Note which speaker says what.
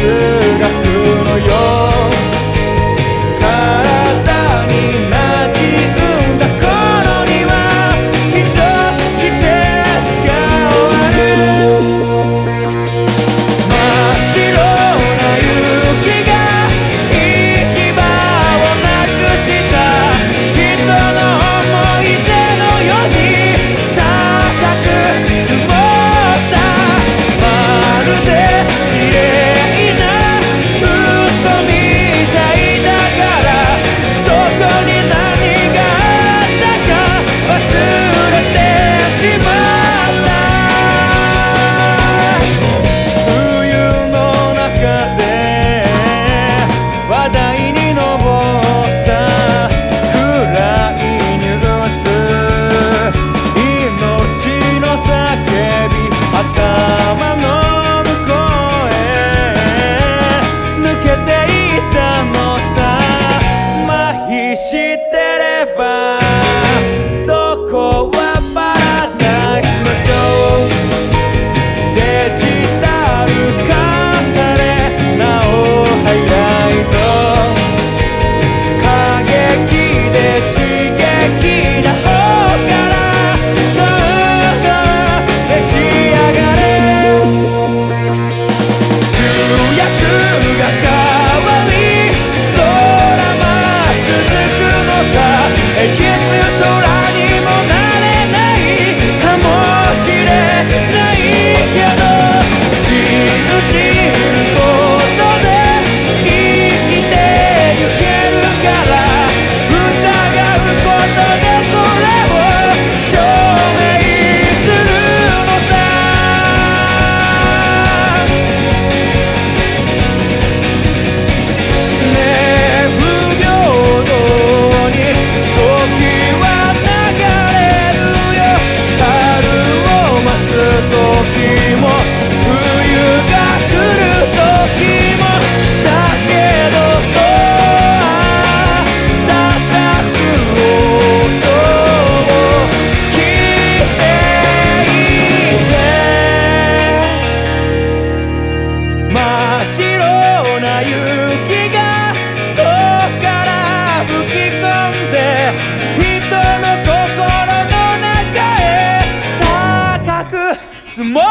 Speaker 1: good. 白な雪がそっから吹き込んで人の心の中へ高く積もる